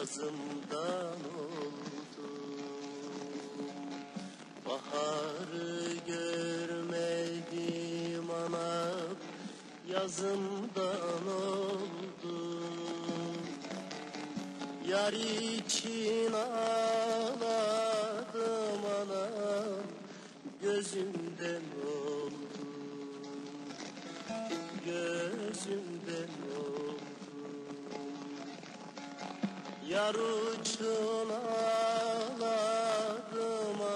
yazımdan oldu Baharı görmedim anam yazımdan oldu Yar için ağladım anam gözümden oldu Gözümden Yar için ağladım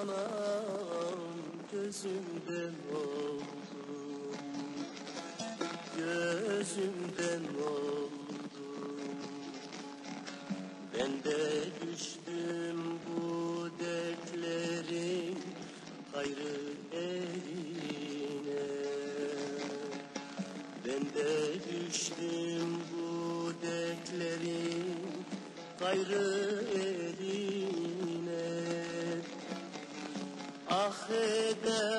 anam Gözümden oldu Gözümden oldu ben de düştüm bu dertlerin gayrı eline Ben de düştüm bu dertlerin gayrı eline. Ah ede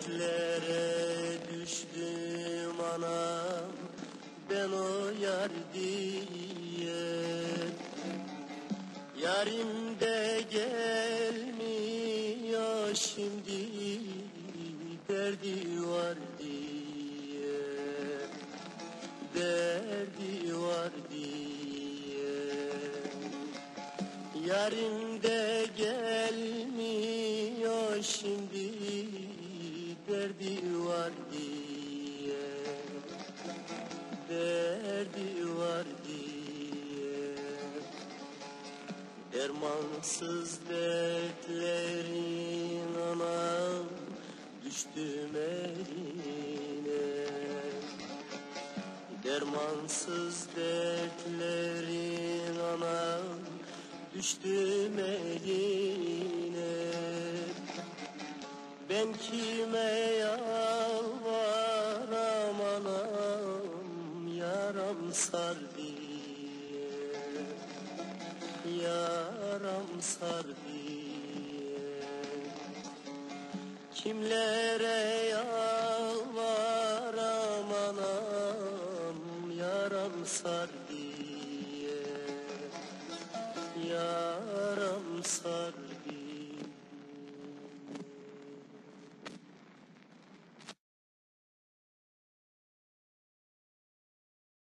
dertlere düştüm anam ben o yar diye. Yarim de gelmiyor şimdi derdi var diye. Derdi var diye. Yarim de gelmiyor şimdi derdi var diye derdi var diye. Dermansız dertlerin anam düştüm eline Dermansız dertlerin anam düştüm eline Ben kime yalvaram anam yaram sar diye Yaram sar diye Kimlere yalvaram anam yaram sar diye Yaram